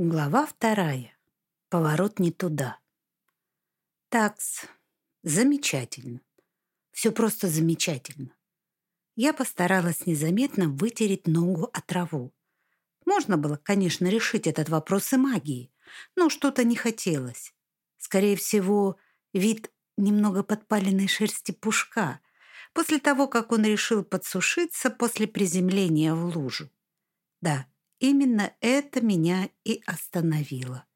Глава вторая. Поворот не туда. Такс. Замечательно. Все просто замечательно. Я постаралась незаметно вытереть ногу от траву. Можно было, конечно, решить этот вопрос и магией, но что-то не хотелось. Скорее всего, вид немного подпаленной шерсти пушка после того, как он решил подсушиться после приземления в лужу. Да, Именно это меня и остановило.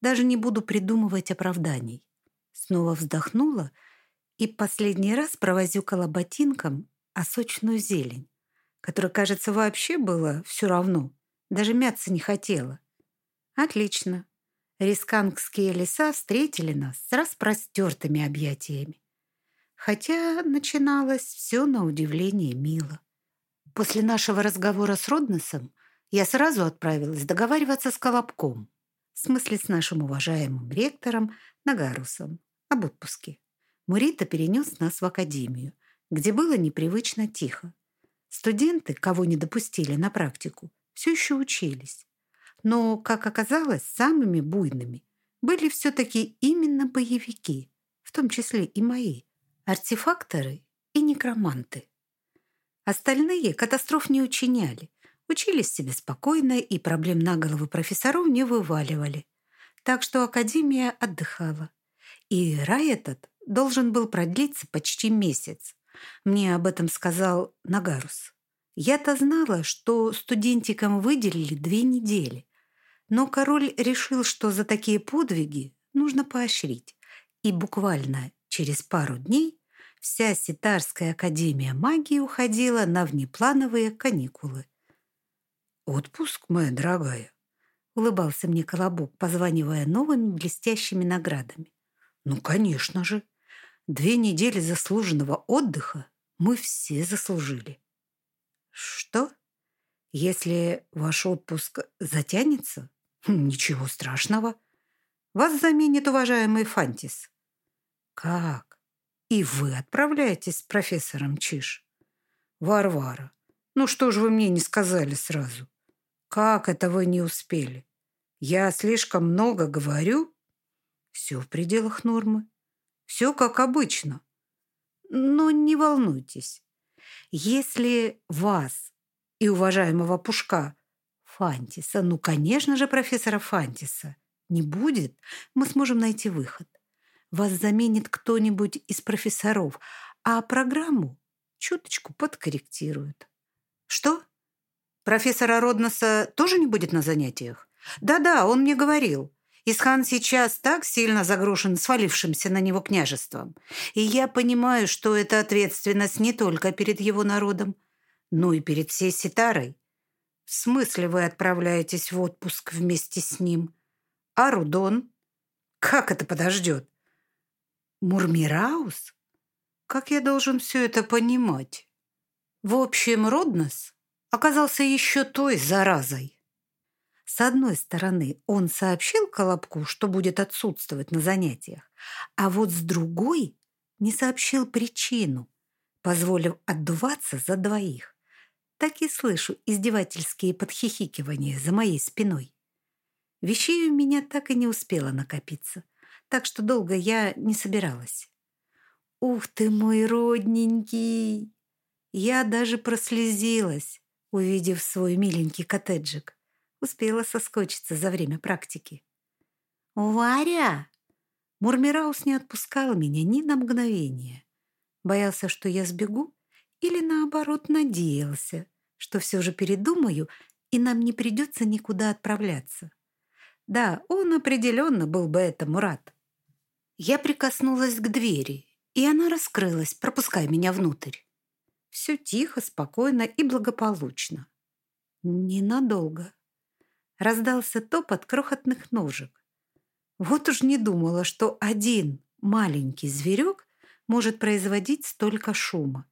Даже не буду придумывать оправданий. Снова вздохнула и последний раз провозюкала ботинком о сочную зелень, которая, кажется, вообще было все равно, даже мяться не хотела. Отлично. Рискангские леса встретили нас с распростертыми объятиями. Хотя начиналось все на удивление мило. После нашего разговора с Роднесом я сразу отправилась договариваться с Колобком, в смысле с нашим уважаемым ректором Нагарусом, об отпуске. Мурита перенес нас в академию, где было непривычно тихо. Студенты, кого не допустили на практику, все еще учились. Но, как оказалось, самыми буйными были все-таки именно боевики, в том числе и мои, артефакторы и некроманты. Остальные катастроф не учиняли, Учились себе спокойно и проблем на головы профессоров не вываливали. Так что Академия отдыхала. И рай этот должен был продлиться почти месяц. Мне об этом сказал Нагарус. Я-то знала, что студентикам выделили две недели. Но король решил, что за такие подвиги нужно поощрить. И буквально через пару дней вся Ситарская академия магии уходила на внеплановые каникулы. «Отпуск, моя дорогая?» — улыбался мне Колобок, позванивая новыми блестящими наградами. «Ну, конечно же. Две недели заслуженного отдыха мы все заслужили». «Что? Если ваш отпуск затянется? Ничего страшного. Вас заменит уважаемый Фантис». «Как? И вы отправляетесь с профессором Чиш?» «Варвара, ну что же вы мне не сказали сразу?» Как это вы не успели? Я слишком много говорю? Все в пределах нормы. Все как обычно. Но не волнуйтесь. Если вас и уважаемого Пушка Фантиса, ну, конечно же, профессора Фантиса, не будет, мы сможем найти выход. Вас заменит кто-нибудь из профессоров, а программу чуточку подкорректируют. Что? Профессора Родноса тоже не будет на занятиях? Да-да, он мне говорил. Исхан сейчас так сильно загружен свалившимся на него княжеством. И я понимаю, что это ответственность не только перед его народом, но и перед всей Ситарой. В смысле вы отправляетесь в отпуск вместе с ним? А Рудон? Как это подождет? Мурмираус? Как я должен все это понимать? В общем, Роднос оказался еще той заразой. С одной стороны, он сообщил Колобку, что будет отсутствовать на занятиях, а вот с другой не сообщил причину, позволив отдуваться за двоих. Так и слышу издевательские подхихикивания за моей спиной. Вещей у меня так и не успела накопиться, так что долго я не собиралась. «Ух ты мой родненький!» Я даже прослезилась, увидев свой миленький коттеджик. Успела соскочиться за время практики. «Варя!» Мурмираус не отпускал меня ни на мгновение. Боялся, что я сбегу, или наоборот надеялся, что все же передумаю, и нам не придется никуда отправляться. Да, он определенно был бы этому рад. Я прикоснулась к двери, и она раскрылась, пропуская меня внутрь. Все тихо, спокойно и благополучно. Ненадолго. Раздался топот крохотных ножек. Вот уж не думала, что один маленький зверек может производить столько шума.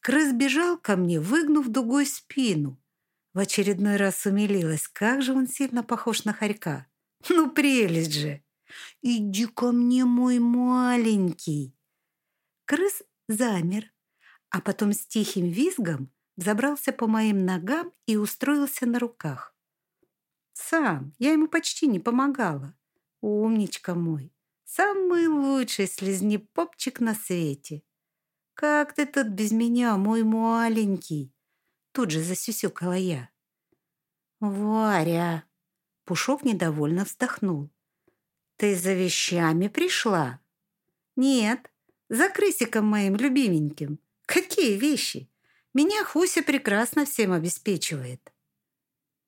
Крыс бежал ко мне, выгнув дугой спину. В очередной раз умилилась, как же он сильно похож на хорька. Ну, прелесть же! Иди ко мне, мой маленький! Крыс замер, а потом с тихим визгом забрался по моим ногам и устроился на руках. Сам. Я ему почти не помогала. Умничка мой. Самый лучший слизнепопчик на свете. Как ты тут без меня, мой маленький? Тут же засюсюкала я. Варя. Пушок недовольно вздохнул. Ты за вещами пришла? Нет, за крысиком моим любименьким. Какие вещи? Меня Хуся прекрасно всем обеспечивает.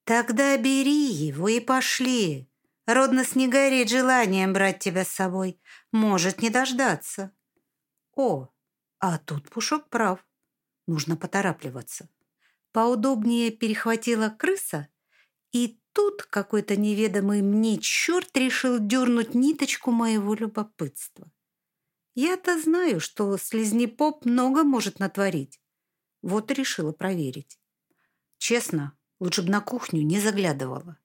Тогда бери его и пошли. Родность не горит желанием брать тебя с собой. Может не дождаться. О, а тут Пушок прав. Нужно поторапливаться. Поудобнее перехватила крыса, и тут какой-то неведомый мне черт решил дернуть ниточку моего любопытства. Я-то знаю, что слизнепоп много может натворить. Вот и решила проверить. Честно, лучше бы на кухню не заглядывала.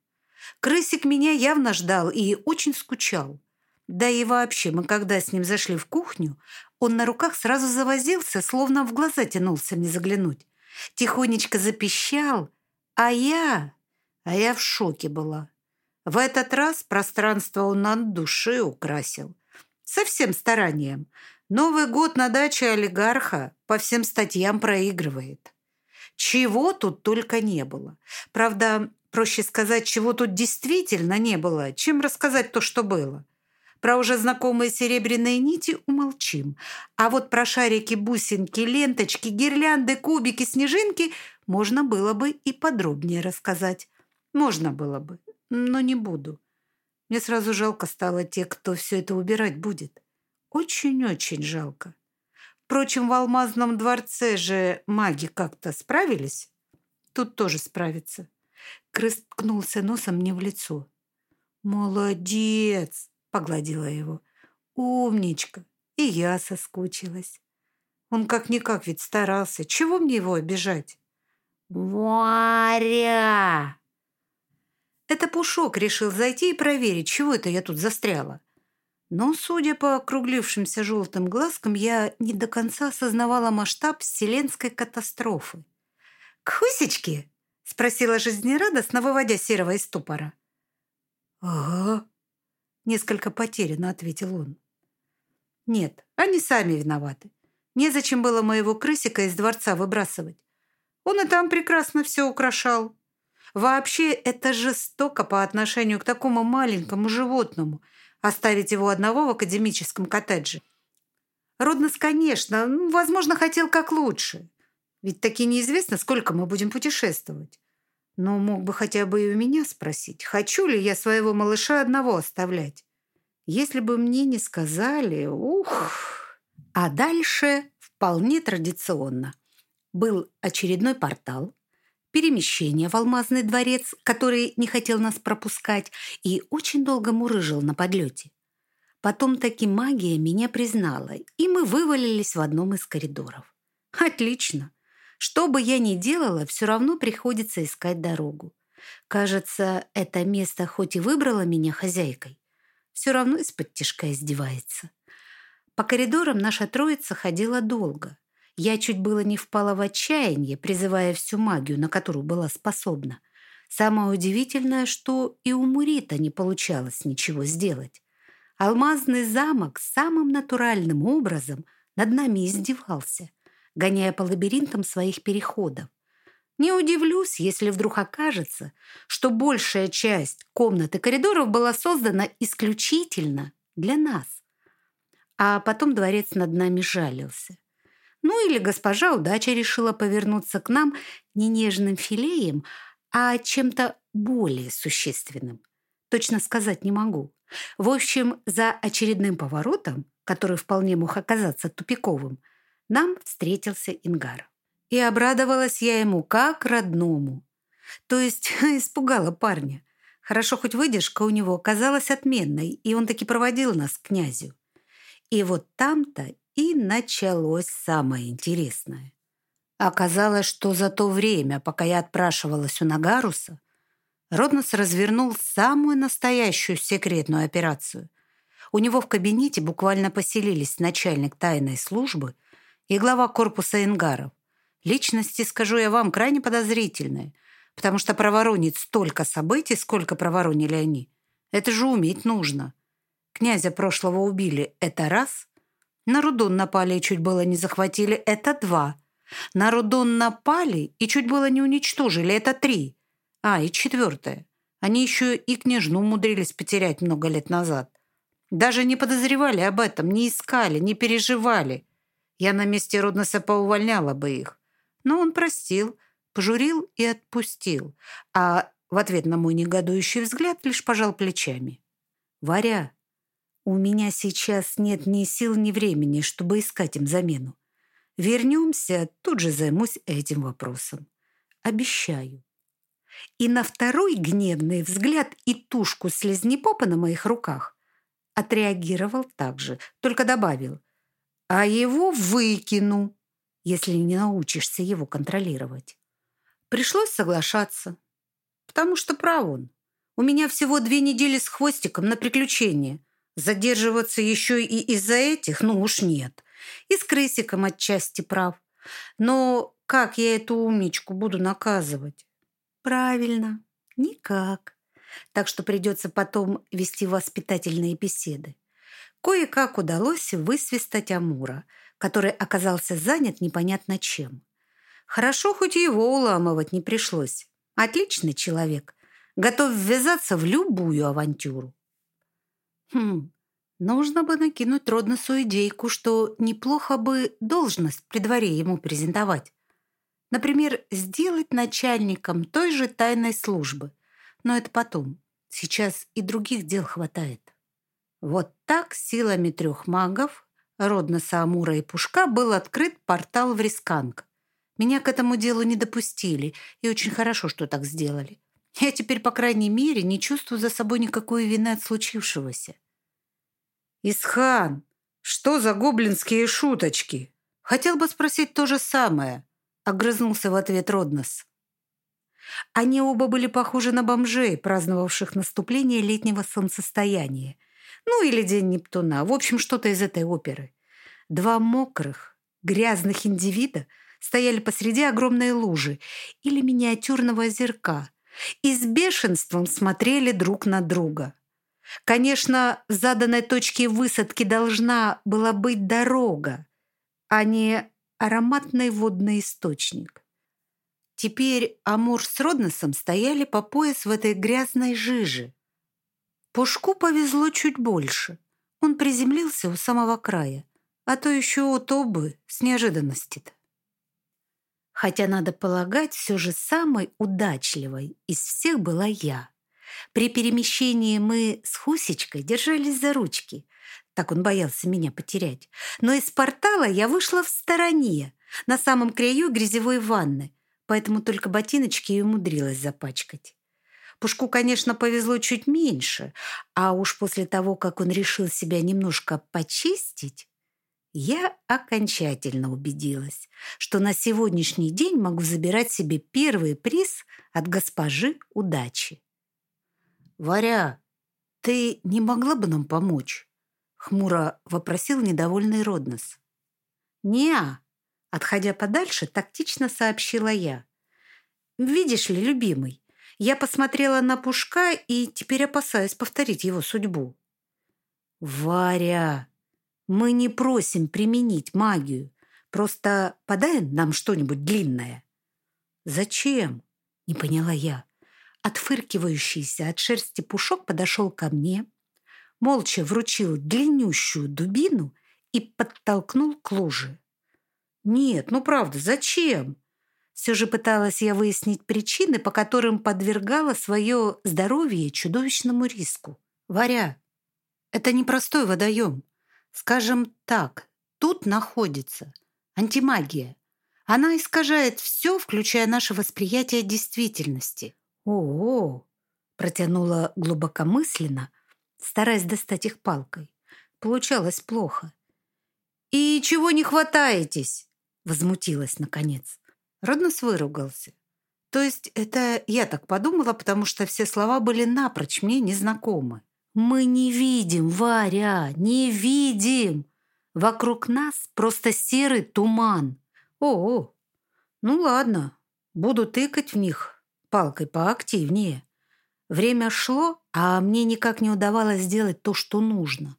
Крысик меня явно ждал и очень скучал. Да и вообще, мы когда с ним зашли в кухню, он на руках сразу завозился, словно в глаза тянулся не заглянуть. Тихонечко запищал, а я... А я в шоке была. В этот раз пространство он от души украсил. Со всем старанием. Новый год на даче олигарха по всем статьям проигрывает. Чего тут только не было. Правда, проще сказать, чего тут действительно не было, чем рассказать то, что было. Про уже знакомые серебряные нити умолчим. А вот про шарики, бусинки, ленточки, гирлянды, кубики, снежинки можно было бы и подробнее рассказать. Можно было бы, но не буду. Мне сразу жалко стало тех, кто все это убирать будет. Очень-очень жалко. Впрочем, в алмазном дворце же маги как-то справились. Тут тоже справятся. Крыс ткнулся носом мне в лицо. «Молодец!» — погладила его. «Умничка!» И я соскучилась. Он как-никак ведь старался. Чего мне его обижать? «Варя!» Это Пушок решил зайти и проверить, чего это я тут застряла. Но, судя по округлившимся желтым глазкам, я не до конца осознавала масштаб вселенской катастрофы. «Кусечки?» — спросила жизнерадостно, выводя Серого из ступора. «Ага», — несколько потерянно ответил он. «Нет, они сами виноваты. Незачем было моего крысика из дворца выбрасывать. Он и там прекрасно все украшал. Вообще, это жестоко по отношению к такому маленькому животному — оставить его одного в академическом коттедже. Роднос, конечно, ну, возможно, хотел как лучше. Ведь таки неизвестно, сколько мы будем путешествовать. Но мог бы хотя бы и у меня спросить, хочу ли я своего малыша одного оставлять. Если бы мне не сказали, ух... А дальше вполне традиционно. Был очередной портал, перемещение в Алмазный дворец, который не хотел нас пропускать и очень долго мурыжил на подлете. Потом таки магия меня признала, и мы вывалились в одном из коридоров. Отлично. Что бы я ни делала, все равно приходится искать дорогу. Кажется, это место хоть и выбрало меня хозяйкой, все равно из-под тяжка издевается. По коридорам наша троица ходила долго. Я чуть было не впала в отчаяние, призывая всю магию, на которую была способна. Самое удивительное, что и у Мурита не получалось ничего сделать. Алмазный замок самым натуральным образом над нами издевался, гоняя по лабиринтам своих переходов. Не удивлюсь, если вдруг окажется, что большая часть комнат и коридоров была создана исключительно для нас. А потом дворец над нами жалился. Ну или госпожа удача решила повернуться к нам не нежным филеем, а чем-то более существенным. Точно сказать не могу. В общем, за очередным поворотом, который вполне мог оказаться тупиковым, нам встретился Ингар. И обрадовалась я ему как родному. То есть испугала парня. Хорошо, хоть выдержка у него оказалась отменной, и он таки проводил нас к князю. И вот там-то и началось самое интересное. Оказалось, что за то время, пока я отпрашивалась у Нагаруса, Роднос развернул самую настоящую секретную операцию. У него в кабинете буквально поселились начальник тайной службы и глава корпуса Энгаров. Личности, скажу я вам, крайне подозрительные. потому что проворонить столько событий, сколько проворонили они. Это же уметь нужно. Князя прошлого убили – это раз. На Рудон напали и чуть было не захватили – это два. На Рудон напали и чуть было не уничтожили – это три. А, и четвертое. Они еще и княжну умудрились потерять много лет назад. Даже не подозревали об этом, не искали, не переживали. Я на месте Руднеса поувольняла бы их. Но он простил, пожурил и отпустил. А в ответ на мой негодующий взгляд лишь пожал плечами. «Варя, у меня сейчас нет ни сил, ни времени, чтобы искать им замену. Вернемся, тут же займусь этим вопросом. Обещаю». И на второй гневный взгляд и тушку слезнепопа на моих руках отреагировал так же, только добавил «А его выкину, если не научишься его контролировать». Пришлось соглашаться, потому что прав он. У меня всего две недели с хвостиком на приключения. Задерживаться еще и из-за этих, ну уж нет. И с крысиком отчасти прав. Но как я эту умничку буду наказывать? Правильно, никак. Так что придется потом вести воспитательные беседы. Кое-как удалось высвистать Амура, который оказался занят непонятно чем. Хорошо, хоть его уламывать не пришлось. Отличный человек. Готов ввязаться в любую авантюру. Хм, нужно бы накинуть Родносу идейку, что неплохо бы должность при дворе ему презентовать. Например, сделать начальником той же тайной службы. Но это потом. Сейчас и других дел хватает. Вот так силами трех магов, Родноса, Амура и Пушка, был открыт портал в Рисканг. Меня к этому делу не допустили, и очень хорошо, что так сделали. Я теперь, по крайней мере, не чувствую за собой никакой вины от случившегося. «Исхан, что за гоблинские шуточки?» Хотел бы спросить то же самое, огрызнулся в ответ Роднос. Они оба были похожи на бомжей, праздновавших наступление летнего солнцестояния. Ну, или День Нептуна. В общем, что-то из этой оперы. Два мокрых, грязных индивида – стояли посреди огромной лужи или миниатюрного озерка и с бешенством смотрели друг на друга. Конечно, в заданной точке высадки должна была быть дорога, а не ароматный водный источник. Теперь Амур с Родносом стояли по пояс в этой грязной жиже. Пушку повезло чуть больше. Он приземлился у самого края, а то еще утоп бы с неожиданности-то. Хотя, надо полагать, все же самой удачливой из всех была я. При перемещении мы с Хусечкой держались за ручки. Так он боялся меня потерять. Но из портала я вышла в стороне, на самом краю грязевой ванны, поэтому только ботиночки и умудрилась запачкать. Пушку, конечно, повезло чуть меньше, а уж после того, как он решил себя немножко почистить, я окончательно убедилась, что на сегодняшний день могу забирать себе первый приз от госпожи удачи. «Варя, ты не могла бы нам помочь?» — хмуро вопросил недовольный Роднос. «Не-а», отходя подальше, тактично сообщила я. «Видишь ли, любимый, я посмотрела на Пушка и теперь опасаюсь повторить его судьбу». «Варя!» Мы не просим применить магию. Просто подай нам что-нибудь длинное». «Зачем?» — не поняла я. Отфыркивающийся от шерсти пушок подошел ко мне, молча вручил длиннющую дубину и подтолкнул к луже. «Нет, ну правда, зачем?» Все же пыталась я выяснить причины, по которым подвергала свое здоровье чудовищному риску. «Варя, это непростой водоем. Скажем так, тут находится антимагия. Она искажает все, включая наше восприятие действительности. О, протянула глубокомысленно, стараясь достать их палкой. Получалось плохо. «И чего не хватаетесь?» Возмутилась, наконец. Роднос выругался. То есть это я так подумала, потому что все слова были напрочь мне незнакомы. Мы не видим, Варя, не видим. Вокруг нас просто серый туман. О, -о. ну ладно, буду тыкать в них палкой поактивнее. Время шло, а мне никак не удавалось сделать то, что нужно.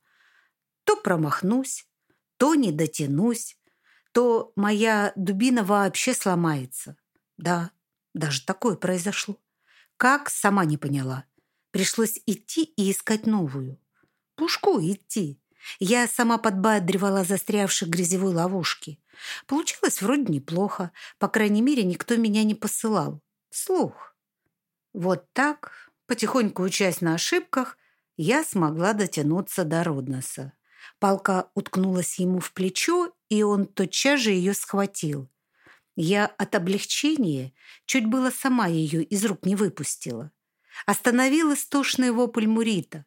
То промахнусь, то не дотянусь, то моя дубина вообще сломается. Да, даже такое произошло. Как, сама не поняла. Пришлось идти и искать новую. Пушку идти. Я сама подбадривала застрявших грязевой ловушки. Получилось вроде неплохо. По крайней мере, никто меня не посылал. Слух. Вот так, потихоньку учась на ошибках, я смогла дотянуться до Родноса. Палка уткнулась ему в плечо, и он тотчас же ее схватил. Я от облегчения чуть было сама ее из рук не выпустила. Остановил истошный вопль Мурита.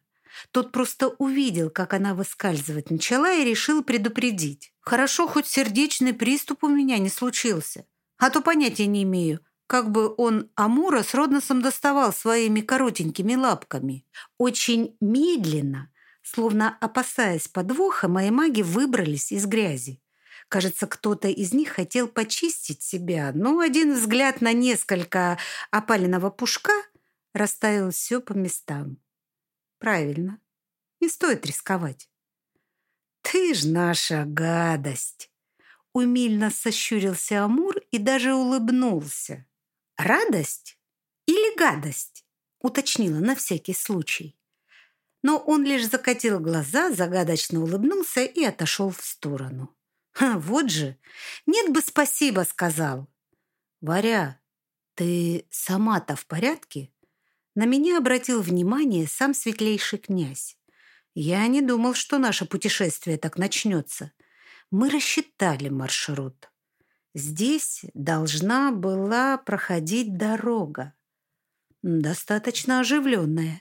Тот просто увидел, как она выскальзывать начала и решил предупредить. Хорошо, хоть сердечный приступ у меня не случился. А то понятия не имею, как бы он Амура с Родносом доставал своими коротенькими лапками. Очень медленно, словно опасаясь подвоха, мои маги выбрались из грязи. Кажется, кто-то из них хотел почистить себя, но один взгляд на несколько опаленного пушка расставил все по местам. Правильно, не стоит рисковать. «Ты ж наша гадость!» Умильно сощурился Амур и даже улыбнулся. «Радость или гадость?» уточнила на всякий случай. Но он лишь закатил глаза, загадочно улыбнулся и отошел в сторону. Ха, вот же! Нет бы спасибо сказал. Варя, ты сама-то в порядке? На меня обратил внимание сам светлейший князь. Я не думал, что наше путешествие так начнется. Мы рассчитали маршрут. Здесь должна была проходить дорога. Достаточно оживленная.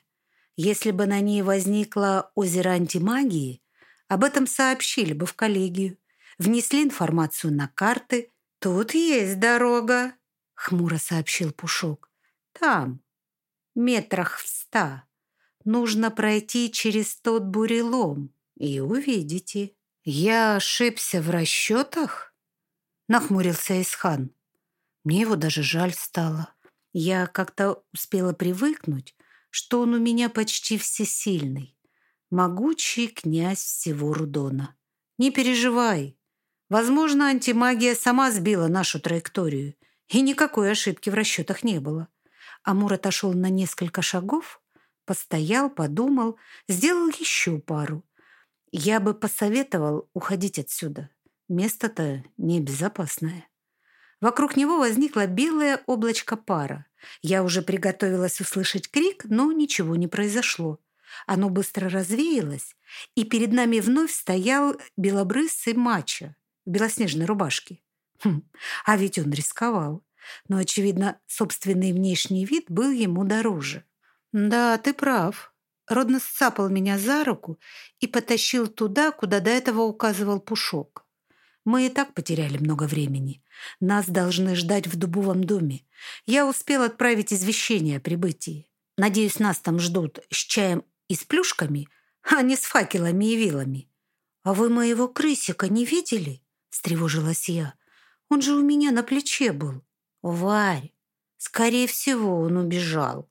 Если бы на ней возникло озеро антимагии, об этом сообщили бы в коллегию внесли информацию на карты. «Тут есть дорога», — хмуро сообщил Пушок. «Там, метрах в ста. Нужно пройти через тот бурелом, и увидите». «Я ошибся в расчетах?» — нахмурился Исхан. Мне его даже жаль стало. Я как-то успела привыкнуть, что он у меня почти всесильный. Могучий князь всего Рудона. Не переживай, Возможно, антимагия сама сбила нашу траекторию, и никакой ошибки в расчетах не было. Амур отошел на несколько шагов, постоял, подумал, сделал еще пару. Я бы посоветовал уходить отсюда. Место-то небезопасное. Вокруг него возникло белое облачко пара. Я уже приготовилась услышать крик, но ничего не произошло. Оно быстро развеялось, и перед нами вновь стоял белобрысый мачо в белоснежной рубашке. Хм, а ведь он рисковал. Но, очевидно, собственный внешний вид был ему дороже. «Да, ты прав». Родно сцапал меня за руку и потащил туда, куда до этого указывал Пушок. Мы и так потеряли много времени. Нас должны ждать в дубовом доме. Я успел отправить извещение о прибытии. Надеюсь, нас там ждут с чаем и с плюшками, а не с факелами и вилами. А вы моего крысика не видели? встревожилась я. «Он же у меня на плече был». «Варь, скорее всего, он убежал».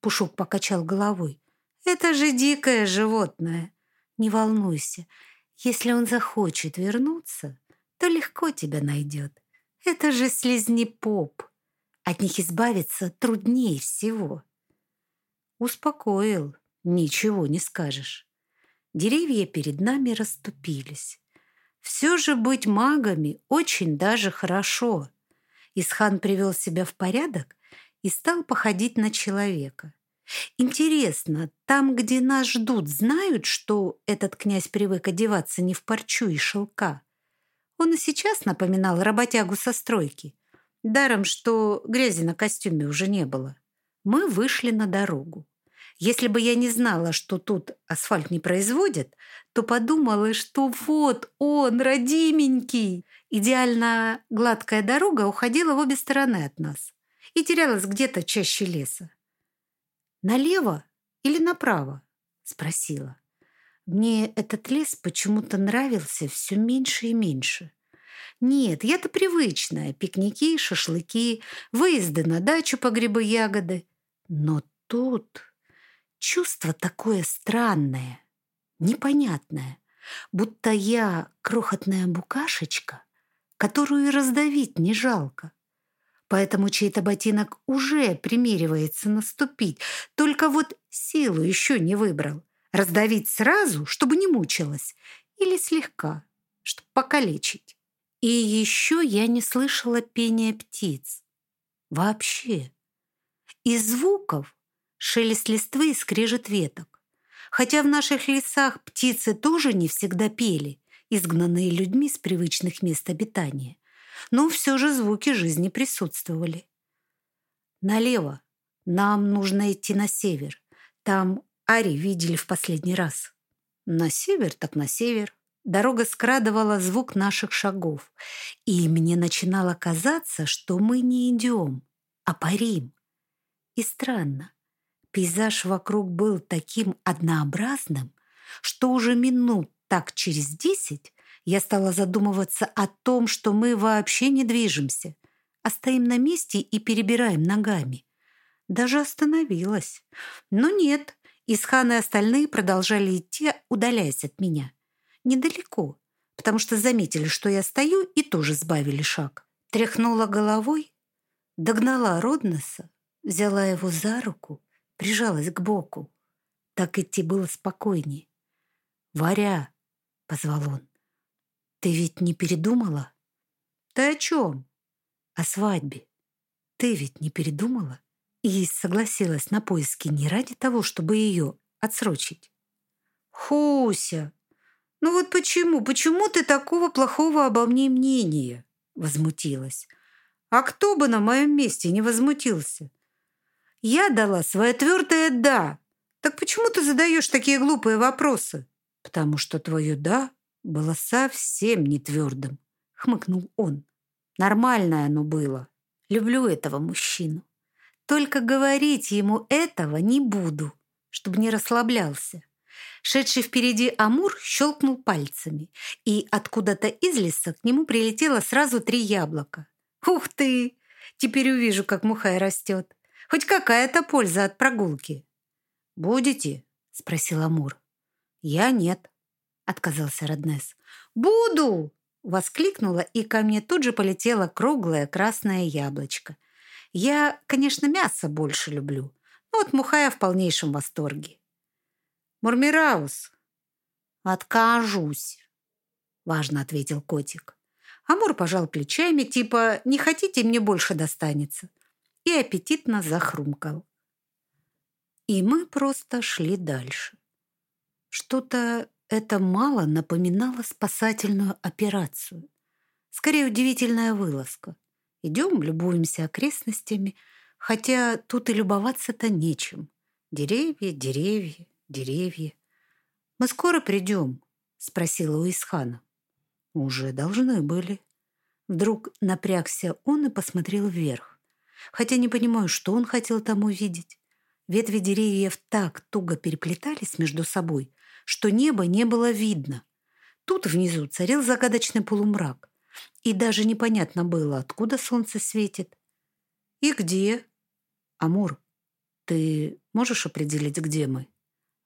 Пушок покачал головой. «Это же дикое животное. Не волнуйся, если он захочет вернуться, то легко тебя найдет. Это же слизни-поп. От них избавиться труднее всего». Успокоил, ничего не скажешь. Деревья перед нами расступились. Все же быть магами очень даже хорошо. Исхан привел себя в порядок и стал походить на человека. Интересно, там, где нас ждут, знают, что этот князь привык одеваться не в парчу и шелка? Он и сейчас напоминал работягу со стройки. Даром, что грязи на костюме уже не было. Мы вышли на дорогу. Если бы я не знала, что тут асфальт не производят, то подумала, что вот он, родименький. Идеально гладкая дорога уходила в обе стороны от нас и терялась где-то чаще леса. «Налево или направо?» – спросила. Мне этот лес почему-то нравился все меньше и меньше. Нет, я-то привычная. Пикники, шашлыки, выезды на дачу по грибы-ягоды. Но тут чувство такое странное, непонятное, будто я крохотная букашечка, которую раздавить не жалко. Поэтому чей-то ботинок уже примеривается наступить, только вот силу еще не выбрал. Раздавить сразу, чтобы не мучилась, или слегка, чтобы покалечить. И еще я не слышала пения птиц. Вообще. Из звуков шелест листвы и скрежет веток. Хотя в наших лесах птицы тоже не всегда пели, изгнанные людьми с привычных мест обитания. Но все же звуки жизни присутствовали. Налево. Нам нужно идти на север. Там Ари видели в последний раз. На север так на север. Дорога скрадывала звук наших шагов, и мне начинало казаться, что мы не идем, а парим. И странно, пейзаж вокруг был таким однообразным, что уже минут так через десять я стала задумываться о том, что мы вообще не движемся, а стоим на месте и перебираем ногами. Даже остановилась. Но нет, Исхан и остальные продолжали идти, удаляясь от меня. Недалеко, потому что заметили, что я стою, и тоже сбавили шаг. Тряхнула головой, догнала Родноса, взяла его за руку, прижалась к боку. Так идти было спокойнее. «Варя!» — позвал он. «Ты ведь не передумала?» «Ты о чем?» «О свадьбе. Ты ведь не передумала?» И согласилась на поиски не ради того, чтобы ее отсрочить. «Хуся!» «Ну вот почему? Почему ты такого плохого обо мне мнения?» Возмутилась. «А кто бы на моем месте не возмутился?» «Я дала свое твердое «да». Так почему ты задаешь такие глупые вопросы?» «Потому что твое «да» было совсем не твердым», — хмыкнул он. «Нормальное оно было. Люблю этого мужчину. Только говорить ему этого не буду, чтобы не расслаблялся. Шедший впереди Амур щелкнул пальцами, и откуда-то из леса к нему прилетело сразу три яблока. «Ух ты! Теперь увижу, как мухай растет. Хоть какая-то польза от прогулки». «Будете?» — спросил Амур. «Я нет», — отказался Роднес. «Буду!» — воскликнула, и ко мне тут же полетело круглое красное яблочко. Я, конечно, мясо больше люблю, но от мухая в полнейшем восторге. Мурмираус. Откажусь, важно ответил котик. Амур пожал плечами, типа «не хотите, мне больше достанется», и аппетитно захрумкал. И мы просто шли дальше. Что-то это мало напоминало спасательную операцию. Скорее, удивительная вылазка. Идем, любуемся окрестностями, хотя тут и любоваться-то нечем. Деревья, деревья, деревья. «Мы скоро придем?» — спросила у Исхана. «Уже должны были». Вдруг напрягся он и посмотрел вверх. Хотя не понимаю, что он хотел там увидеть. Ветви деревьев так туго переплетались между собой, что небо не было видно. Тут внизу царил загадочный полумрак, и даже непонятно было, откуда солнце светит. «И где?» «Амур, ты можешь определить, где мы?»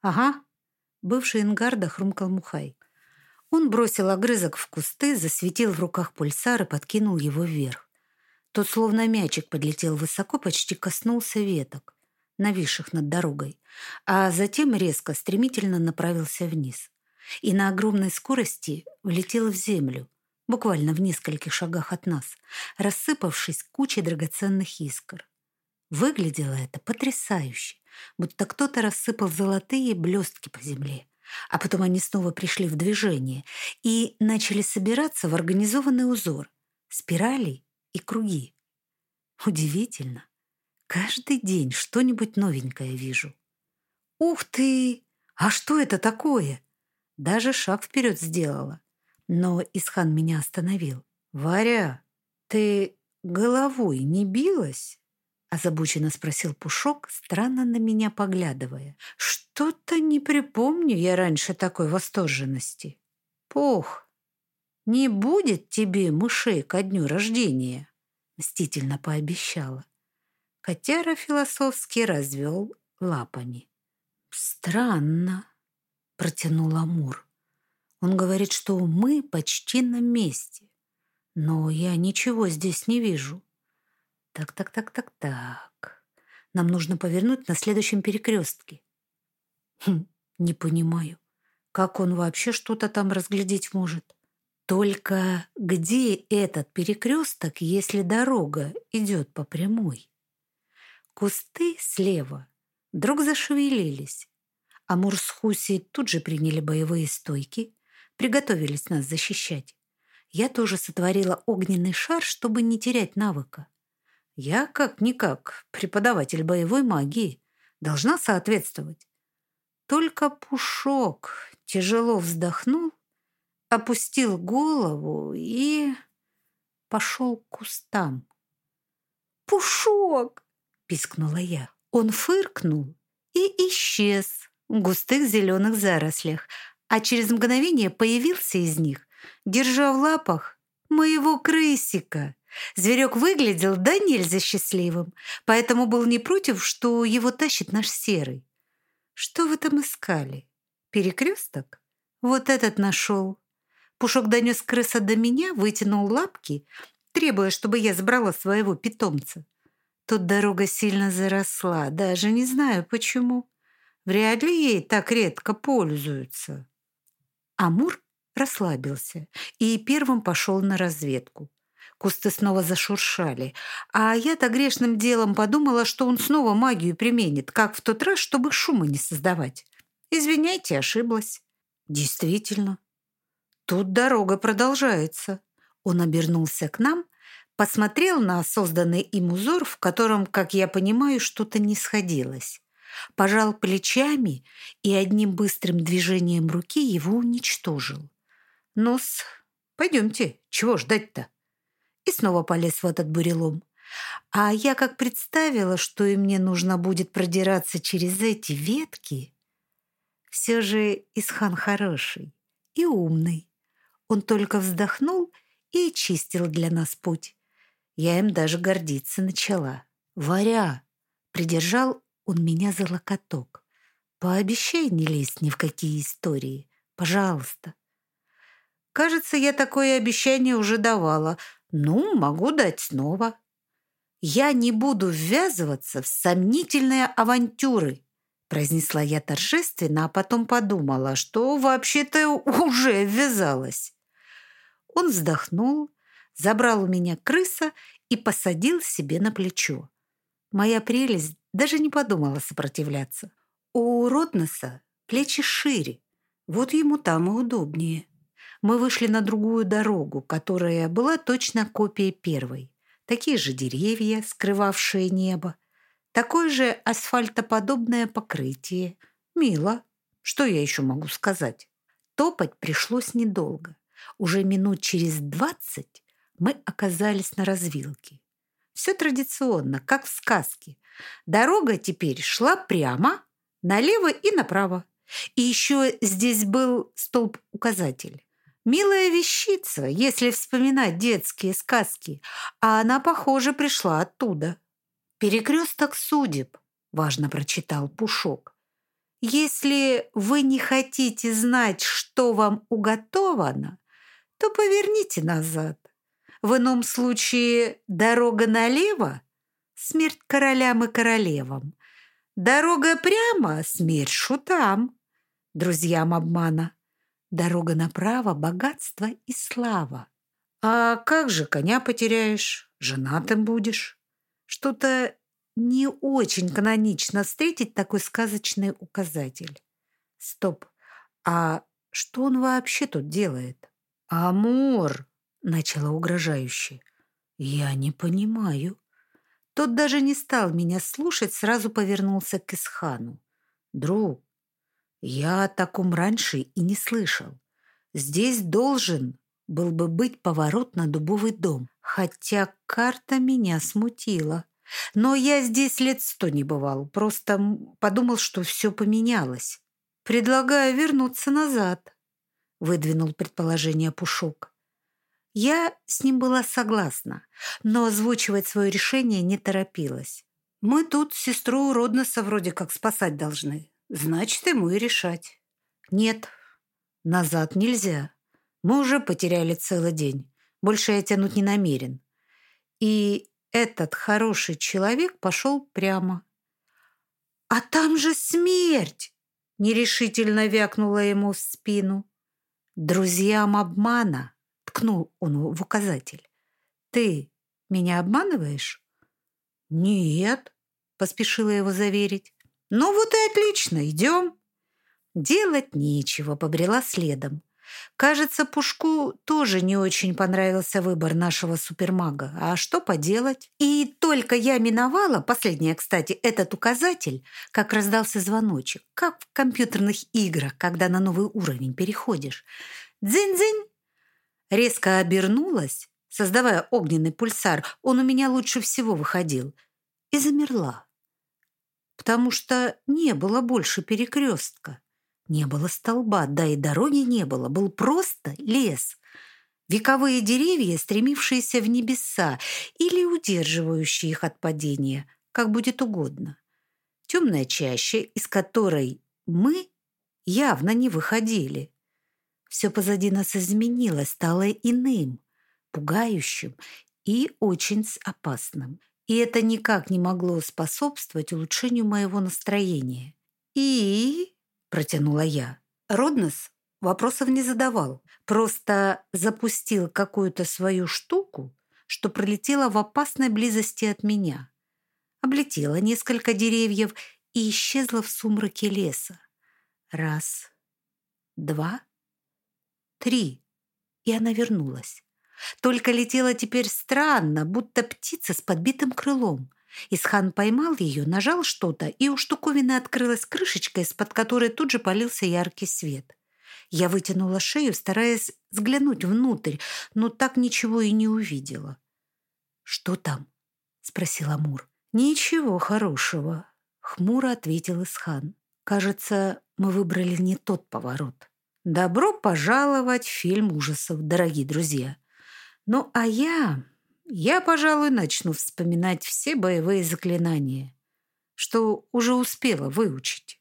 «Ага», — бывший Ингарда хрумкал Мухай. Он бросил огрызок в кусты, засветил в руках пульсар и подкинул его вверх. Тот, словно мячик, подлетел высоко, почти коснулся веток, нависших над дорогой, а затем резко, стремительно направился вниз. И на огромной скорости влетел в землю, буквально в нескольких шагах от нас, рассыпавшись кучей драгоценных искр. Выглядело это потрясающе будто кто-то рассыпал золотые блестки по земле. А потом они снова пришли в движение и начали собираться в организованный узор, спирали и круги. Удивительно. Каждый день что-нибудь новенькое вижу. «Ух ты! А что это такое?» Даже шаг вперед сделала. Но Исхан меня остановил. «Варя, ты головой не билась?» Озабоченно спросил Пушок, странно на меня поглядывая. Что-то не припомню я раньше такой восторженности. Пух, «Не будет тебе мышей ко дню рождения», — мстительно пообещала. Котяра философски развел лапами. «Странно», — протянул Амур. «Он говорит, что мы почти на месте, но я ничего здесь не вижу». «Так, так, так, так, так. Нам нужно повернуть на следующем перекрестке». Хм, не понимаю, как он вообще что-то там разглядеть может. Только где этот перекресток, если дорога идет по прямой? Кусты слева вдруг зашевелились. Амур с Хуси тут же приняли боевые стойки, приготовились нас защищать. Я тоже сотворила огненный шар, чтобы не терять навыка. Я, как-никак, преподаватель боевой магии, должна соответствовать. Только Пушок тяжело вздохнул, опустил голову и пошел к кустам. «Пушок!» — пискнула я. Он фыркнул и исчез в густых зеленых зарослях, а через мгновение появился из них, держа в лапах моего крысика. Зверек выглядел да нельзя счастливым, поэтому был не против, что его тащит наш серый. Что вы там искали? Перекресток? Вот этот нашел. Пушок донес крыса до меня, вытянул лапки, требуя, чтобы я забрала своего питомца. Тут дорога сильно заросла, даже не знаю почему. Вряд ли ей так редко пользуются. Амур расслабился и первым пошел на разведку. Кусты снова зашуршали, а я-то грешным делом подумала, что он снова магию применит, как в тот раз, чтобы шума не создавать. Извиняйте, ошиблась. Действительно, тут дорога продолжается. Он обернулся к нам, посмотрел на созданный им узор, в котором, как я понимаю, что-то не сходилось. Пожал плечами и одним быстрым движением руки его уничтожил. «Ну-с, пойдемте, чего ждать-то?» и снова полез в этот бурелом. А я как представила, что и мне нужно будет продираться через эти ветки. Все же Исхан хороший и умный. Он только вздохнул и чистил для нас путь. Я им даже гордиться начала. «Варя!» — придержал он меня за локоток. «Пообещай не лезть ни в какие истории. Пожалуйста». Кажется, я такое обещание уже давала, ну, могу дать снова. Я не буду ввязываться в сомнительные авантюры, произнесла я торжественно, а потом подумала, что вообще-то уже ввязалась. Он вздохнул, забрал у меня крыса и посадил себе на плечо. Моя прелесть даже не подумала сопротивляться. У Ротнеса плечи шире, вот ему там и удобнее мы вышли на другую дорогу, которая была точно копией первой. Такие же деревья, скрывавшие небо, такое же асфальтоподобное покрытие. Мило. Что я еще могу сказать? Топать пришлось недолго. Уже минут через двадцать мы оказались на развилке. Все традиционно, как в сказке. Дорога теперь шла прямо, налево и направо. И еще здесь был столб-указатель. Милая вещица, если вспоминать детские сказки, а она, похоже, пришла оттуда. «Перекресток судеб», — важно прочитал Пушок. «Если вы не хотите знать, что вам уготовано, то поверните назад. В ином случае дорога налево — смерть королям и королевам. Дорога прямо — смерть шутам, друзьям обмана. Дорога направо — богатство и слава. А как же коня потеряешь, женатым будешь? Что-то не очень канонично встретить такой сказочный указатель. Стоп, а что он вообще тут делает? Амур, начала угрожающе. Я не понимаю. Тот даже не стал меня слушать, сразу повернулся к Исхану. Друг, я о таком раньше и не слышал. Здесь должен был бы быть поворот на дубовый дом, хотя карта меня смутила. Но я здесь лет сто не бывал, просто подумал, что все поменялось. Предлагаю вернуться назад, выдвинул предположение Пушок. Я с ним была согласна, но озвучивать свое решение не торопилась. Мы тут сестру Родноса вроде как спасать должны. Значит, ему и решать. Нет, назад нельзя. Мы уже потеряли целый день. Больше я тянуть не намерен. И этот хороший человек пошел прямо. «А там же смерть!» — нерешительно вякнула ему в спину. «Друзьям обмана!» — ткнул он в указатель. «Ты меня обманываешь?» «Нет», — поспешила его заверить. «Ну вот и отлично, идем». Делать нечего, побрела следом. Кажется, Пушку тоже не очень понравился выбор нашего супермага. А что поделать? И только я миновала, последняя, кстати, этот указатель, как раздался звоночек, как в компьютерных играх, когда на новый уровень переходишь. Дзынь-дзынь! Резко обернулась, создавая огненный пульсар. Он у меня лучше всего выходил. И замерла. Потому что не было больше перекрестка. Не было столба, да и дороги не было, был просто лес. Вековые деревья, стремившиеся в небеса или удерживающие их от падения, как будет угодно. Темная чаща, из которой мы явно не выходили. Все позади нас изменилось, стало иным, пугающим и очень опасным. И это никак не могло способствовать улучшению моего настроения. И протянула я. Роднос вопросов не задавал, просто запустил какую-то свою штуку, что пролетела в опасной близости от меня. Облетела несколько деревьев и исчезла в сумраке леса. Раз, два, три. И она вернулась. Только летела теперь странно, будто птица с подбитым крылом – Исхан поймал ее, нажал что-то, и у штуковины открылась крышечка, из-под которой тут же полился яркий свет. Я вытянула шею, стараясь взглянуть внутрь, но так ничего и не увидела. «Что там?» — спросил Амур. «Ничего хорошего», — хмуро ответил Исхан. «Кажется, мы выбрали не тот поворот. Добро пожаловать в фильм ужасов, дорогие друзья. Ну, а я я, пожалуй, начну вспоминать все боевые заклинания, что уже успела выучить.